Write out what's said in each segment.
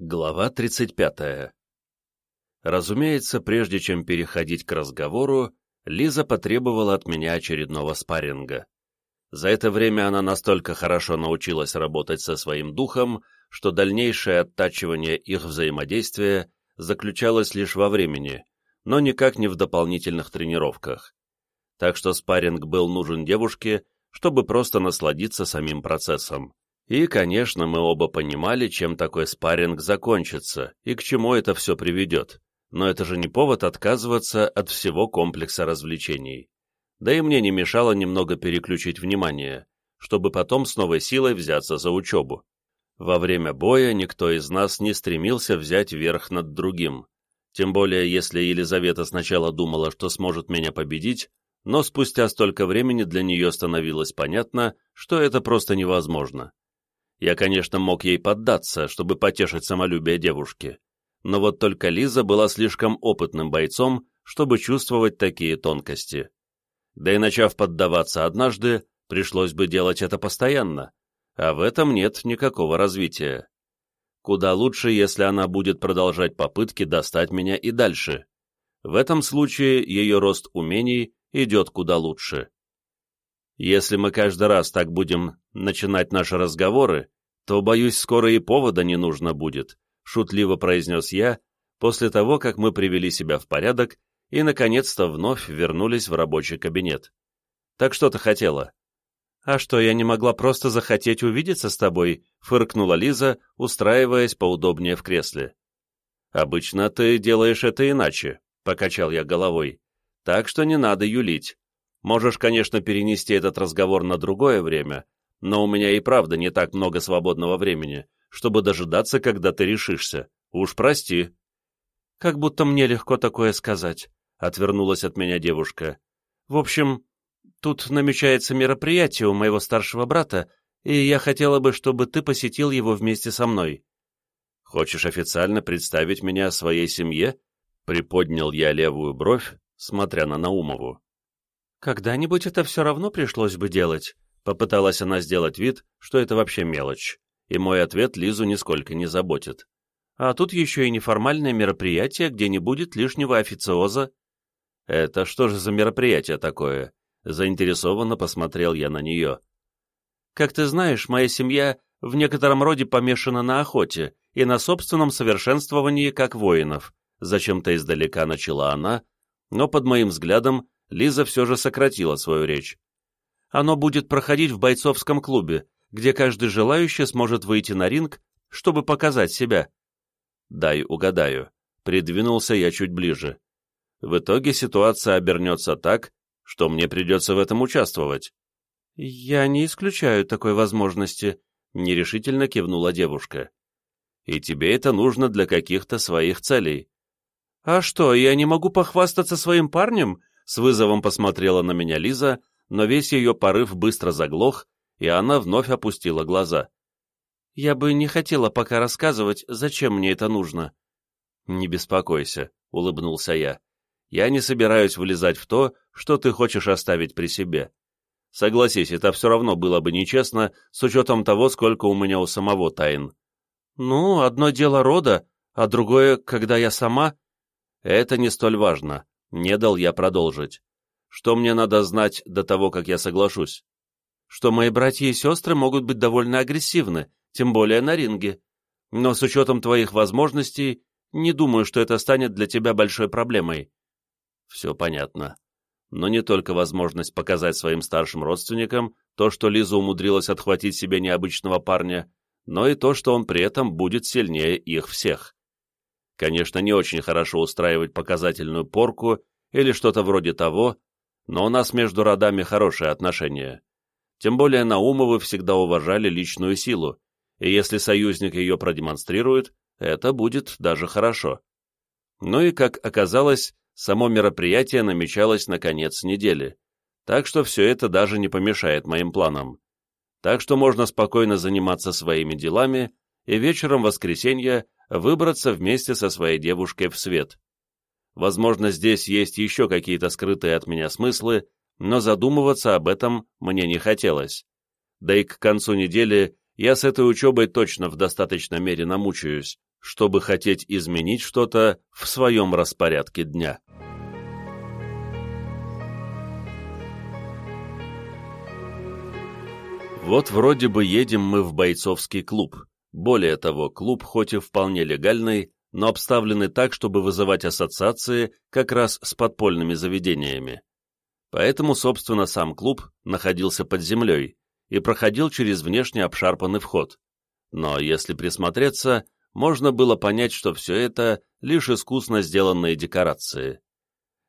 Глава 35. Разумеется, прежде чем переходить к разговору, Лиза потребовала от меня очередного спарринга. За это время она настолько хорошо научилась работать со своим духом, что дальнейшее оттачивание их взаимодействия заключалось лишь во времени, но никак не в дополнительных тренировках. Так что спарринг был нужен девушке, чтобы просто насладиться самим процессом. И, конечно, мы оба понимали, чем такой спарринг закончится и к чему это все приведет, но это же не повод отказываться от всего комплекса развлечений. Да и мне не мешало немного переключить внимание, чтобы потом с новой силой взяться за учебу. Во время боя никто из нас не стремился взять верх над другим, тем более если Елизавета сначала думала, что сможет меня победить, но спустя столько времени для нее становилось понятно, что это просто невозможно. Я, конечно, мог ей поддаться, чтобы потешить самолюбие девушки, но вот только Лиза была слишком опытным бойцом, чтобы чувствовать такие тонкости. Да и начав поддаваться однажды, пришлось бы делать это постоянно, а в этом нет никакого развития. Куда лучше, если она будет продолжать попытки достать меня и дальше. В этом случае ее рост умений идет куда лучше. Если мы каждый раз так будем начинать наши разговоры, то, боюсь, скоро и повода не нужно будет», — шутливо произнес я, после того, как мы привели себя в порядок и, наконец-то, вновь вернулись в рабочий кабинет. «Так что ты хотела?» «А что, я не могла просто захотеть увидеться с тобой?» — фыркнула Лиза, устраиваясь поудобнее в кресле. «Обычно ты делаешь это иначе», — покачал я головой. «Так что не надо юлить. Можешь, конечно, перенести этот разговор на другое время, но у меня и правда не так много свободного времени, чтобы дожидаться, когда ты решишься. Уж прости». «Как будто мне легко такое сказать», — отвернулась от меня девушка. «В общем, тут намечается мероприятие у моего старшего брата, и я хотела бы, чтобы ты посетил его вместе со мной». «Хочешь официально представить меня своей семье?» Приподнял я левую бровь, смотря на Наумову. «Когда-нибудь это все равно пришлось бы делать», — попыталась она сделать вид, что это вообще мелочь, и мой ответ Лизу нисколько не заботит. «А тут еще и неформальное мероприятие, где не будет лишнего официоза». «Это что же за мероприятие такое?» Заинтересованно посмотрел я на нее. «Как ты знаешь, моя семья в некотором роде помешана на охоте и на собственном совершенствовании как воинов», зачем-то издалека начала она, но под моим взглядом Лиза все же сократила свою речь. Оно будет проходить в бойцовском клубе, где каждый желающий сможет выйти на ринг, чтобы показать себя. Дай угадаю. Придвинулся я чуть ближе. В итоге ситуация обернется так, что мне придется в этом участвовать. «Я не исключаю такой возможности», — нерешительно кивнула девушка. «И тебе это нужно для каких-то своих целей». «А что, я не могу похвастаться своим парнем?» С вызовом посмотрела на меня Лиза, но весь ее порыв быстро заглох, и она вновь опустила глаза. «Я бы не хотела пока рассказывать, зачем мне это нужно». «Не беспокойся», — улыбнулся я. «Я не собираюсь влезать в то, что ты хочешь оставить при себе. Согласись, это все равно было бы нечестно, с учетом того, сколько у меня у самого тайн». «Ну, одно дело рода, а другое, когда я сама...» «Это не столь важно. Не дал я продолжить. Что мне надо знать до того, как я соглашусь? Что мои братья и сестры могут быть довольно агрессивны, тем более на ринге. Но с учетом твоих возможностей, не думаю, что это станет для тебя большой проблемой. Все понятно. Но не только возможность показать своим старшим родственникам то, что Лиза умудрилась отхватить себе необычного парня, но и то, что он при этом будет сильнее их всех. Конечно, не очень хорошо устраивать показательную порку или что-то вроде того, но у нас между родами хорошие отношения. Тем более Наумовы всегда уважали личную силу, и если союзник ее продемонстрирует, это будет даже хорошо. Ну и, как оказалось, само мероприятие намечалось на конец недели, так что все это даже не помешает моим планам. Так что можно спокойно заниматься своими делами, и вечером воскресенья выбраться вместе со своей девушкой в свет. Возможно, здесь есть еще какие-то скрытые от меня смыслы, но задумываться об этом мне не хотелось. Да и к концу недели я с этой учебой точно в достаточной мере намучаюсь, чтобы хотеть изменить что-то в своем распорядке дня. Вот вроде бы едем мы в бойцовский клуб. Более того, клуб хоть и вполне легальный, но обставленный так, чтобы вызывать ассоциации как раз с подпольными заведениями. Поэтому, собственно, сам клуб находился под землей и проходил через внешне обшарпанный вход. Но если присмотреться, можно было понять, что все это лишь искусно сделанные декорации.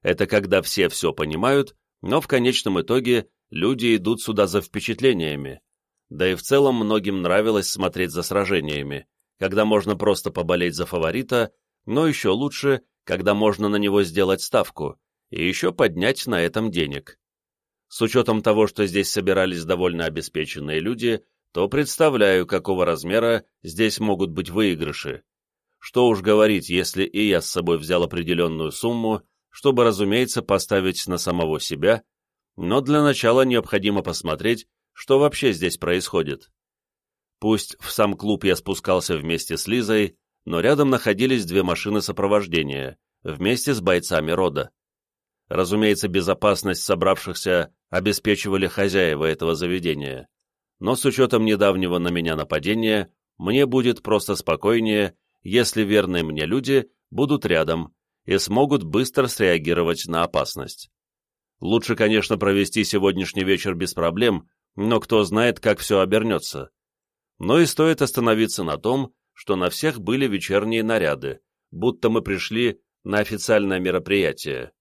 Это когда все все понимают, но в конечном итоге люди идут сюда за впечатлениями. Да и в целом многим нравилось смотреть за сражениями, когда можно просто поболеть за фаворита, но еще лучше, когда можно на него сделать ставку и еще поднять на этом денег. С учетом того, что здесь собирались довольно обеспеченные люди, то представляю, какого размера здесь могут быть выигрыши. Что уж говорить, если и я с собой взял определенную сумму, чтобы, разумеется, поставить на самого себя, но для начала необходимо посмотреть, что вообще здесь происходит. Пусть в сам клуб я спускался вместе с Лизой, но рядом находились две машины сопровождения, вместе с бойцами рода. Разумеется, безопасность собравшихся обеспечивали хозяева этого заведения, но с учетом недавнего на меня нападения, мне будет просто спокойнее, если верные мне люди будут рядом и смогут быстро среагировать на опасность. Лучше, конечно, провести сегодняшний вечер без проблем, но кто знает, как все обернется. Но и стоит остановиться на том, что на всех были вечерние наряды, будто мы пришли на официальное мероприятие.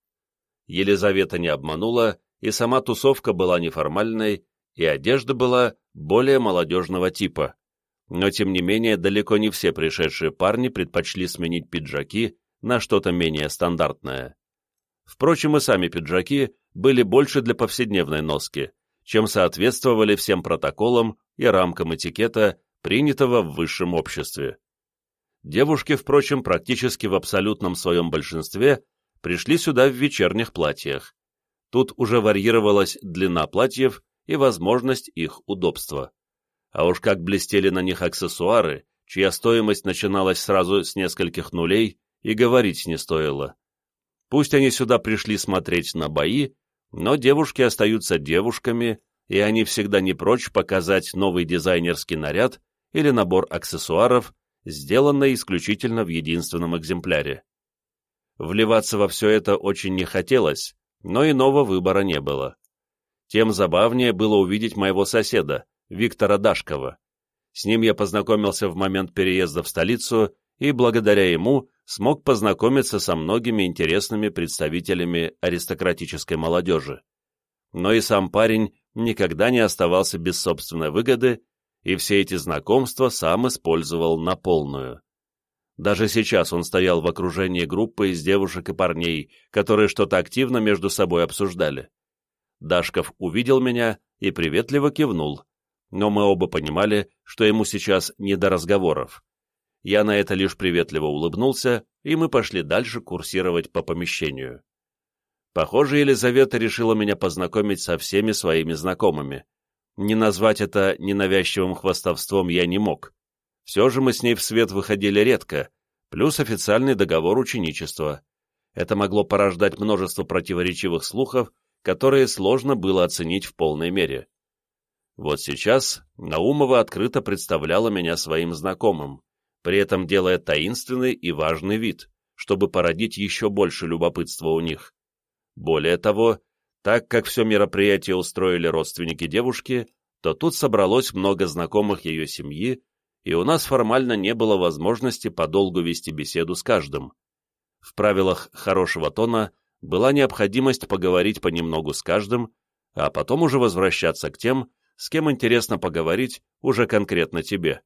Елизавета не обманула, и сама тусовка была неформальной, и одежда была более молодежного типа. Но, тем не менее, далеко не все пришедшие парни предпочли сменить пиджаки на что-то менее стандартное. Впрочем, и сами пиджаки были больше для повседневной носки, чем соответствовали всем протоколам и рамкам этикета, принятого в высшем обществе. Девушки, впрочем, практически в абсолютном своем большинстве пришли сюда в вечерних платьях. Тут уже варьировалась длина платьев и возможность их удобства. А уж как блестели на них аксессуары, чья стоимость начиналась сразу с нескольких нулей, и говорить не стоило. Пусть они сюда пришли смотреть на бои, но девушки остаются девушками, и они всегда не прочь показать новый дизайнерский наряд или набор аксессуаров, сделанный исключительно в единственном экземпляре. Вливаться во все это очень не хотелось, но иного выбора не было. Тем забавнее было увидеть моего соседа, Виктора Дашкова. С ним я познакомился в момент переезда в столицу и благодаря ему смог познакомиться со многими интересными представителями аристократической молодежи. Но и сам парень никогда не оставался без собственной выгоды, и все эти знакомства сам использовал на полную. Даже сейчас он стоял в окружении группы из девушек и парней, которые что-то активно между собой обсуждали. Дашков увидел меня и приветливо кивнул, но мы оба понимали, что ему сейчас не до разговоров. Я на это лишь приветливо улыбнулся, и мы пошли дальше курсировать по помещению. Похоже, Елизавета решила меня познакомить со всеми своими знакомыми. Не назвать это ненавязчивым хвастовством я не мог. Все же мы с ней в свет выходили редко, плюс официальный договор ученичества. Это могло порождать множество противоречивых слухов, которые сложно было оценить в полной мере. Вот сейчас Наумова открыто представляла меня своим знакомым, при этом делая таинственный и важный вид, чтобы породить еще больше любопытства у них. Более того, так как все мероприятие устроили родственники девушки, то тут собралось много знакомых ее семьи, и у нас формально не было возможности подолгу вести беседу с каждым. В правилах хорошего тона была необходимость поговорить понемногу с каждым, а потом уже возвращаться к тем, с кем интересно поговорить уже конкретно тебе.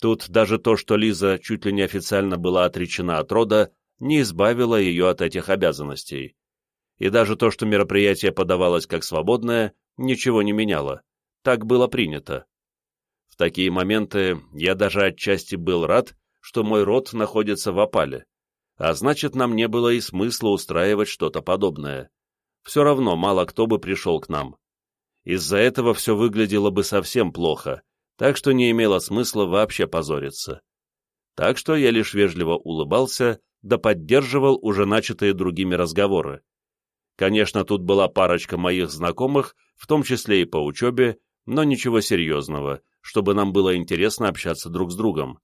Тут даже то, что Лиза чуть ли не официально была отречена от рода, не избавило ее от этих обязанностей. И даже то, что мероприятие подавалось как свободное, ничего не меняло. Так было принято. В такие моменты я даже отчасти был рад, что мой род находится в опале, а значит, нам не было и смысла устраивать что-то подобное. Все равно мало кто бы пришел к нам. Из-за этого все выглядело бы совсем плохо, так что не имело смысла вообще позориться. так что я лишь вежливо улыбался да поддерживал уже начатые другими разговоры. Конечно, тут была парочка моих знакомых, в том числе и по учебе, но ничего серьезного, чтобы нам было интересно общаться друг с другом.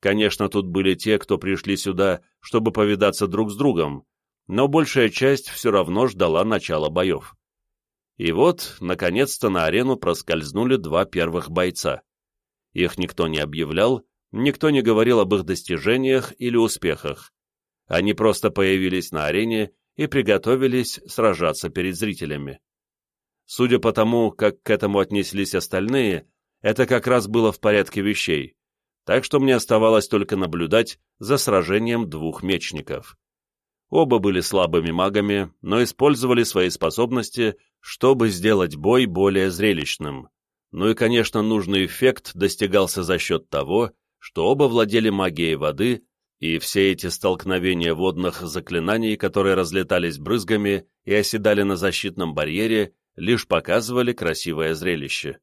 Конечно, тут были те, кто пришли сюда, чтобы повидаться друг с другом, но большая часть все равно ждала начала боев. И вот, наконец-то, на арену проскользнули два первых бойца. Их никто не объявлял, никто не говорил об их достижениях или успехах. Они просто появились на арене и приготовились сражаться перед зрителями. Судя по тому, как к этому отнеслись остальные, это как раз было в порядке вещей, так что мне оставалось только наблюдать за сражением двух мечников. Оба были слабыми магами, но использовали свои способности, чтобы сделать бой более зрелищным. Ну и, конечно, нужный эффект достигался за счет того, что оба владели магией воды, и все эти столкновения водных заклинаний, которые разлетались брызгами и оседали на защитном барьере, лишь показывали красивое зрелище.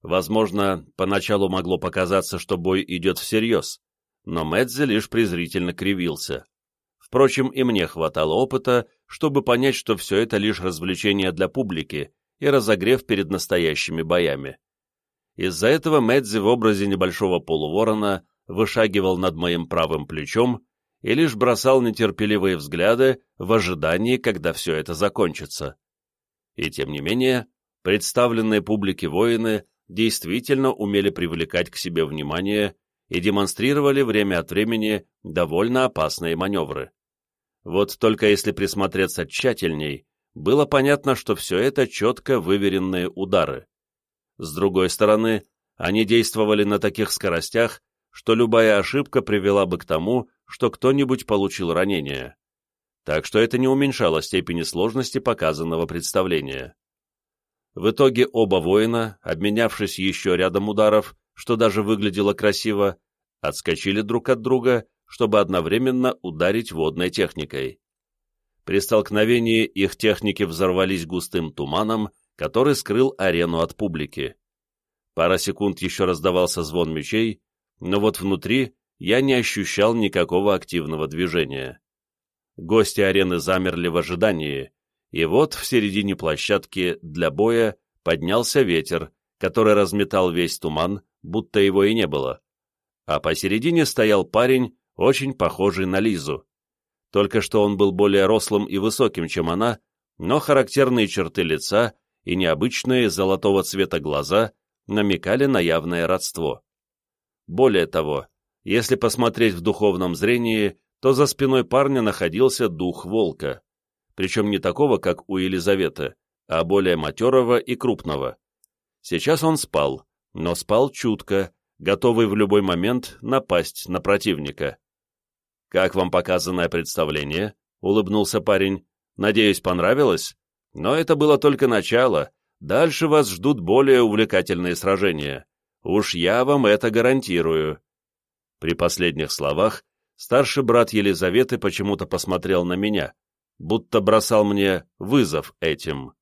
Возможно, поначалу могло показаться, что бой идет всерьез, но Медзи лишь презрительно кривился. Впрочем, и мне хватало опыта, чтобы понять, что все это лишь развлечение для публики и разогрев перед настоящими боями. Из-за этого Медзи в образе небольшого полуворона вышагивал над моим правым плечом и лишь бросал нетерпеливые взгляды в ожидании, когда все это закончится. И тем не менее, представленные публике воины действительно умели привлекать к себе внимание и демонстрировали время от времени довольно опасные маневры. Вот только если присмотреться тщательней, было понятно, что все это четко выверенные удары. С другой стороны, они действовали на таких скоростях, что любая ошибка привела бы к тому, что кто-нибудь получил ранение. Так что это не уменьшало степени сложности показанного представления. В итоге оба воина, обменявшись еще рядом ударов, что даже выглядело красиво, отскочили друг от друга чтобы одновременно ударить водной техникой. При столкновении их техники взорвались густым туманом, который скрыл арену от публики. Пара секунд еще раздавался звон мечей, но вот внутри я не ощущал никакого активного движения. Гости арены замерли в ожидании, и вот в середине площадки для боя поднялся ветер, который разметал весь туман, будто его и не было. А посередине стоял парень очень похожий на Лизу. Только что он был более рослым и высоким, чем она, но характерные черты лица и необычные золотого цвета глаза намекали на явное родство. Более того, если посмотреть в духовном зрении, то за спиной парня находился дух волка, причем не такого, как у Елизаветы, а более матерого и крупного. Сейчас он спал, но спал чутко, готовый в любой момент напасть на противника. «Как вам показанное представление?» — улыбнулся парень. «Надеюсь, понравилось? Но это было только начало. Дальше вас ждут более увлекательные сражения. Уж я вам это гарантирую». При последних словах старший брат Елизаветы почему-то посмотрел на меня, будто бросал мне вызов этим.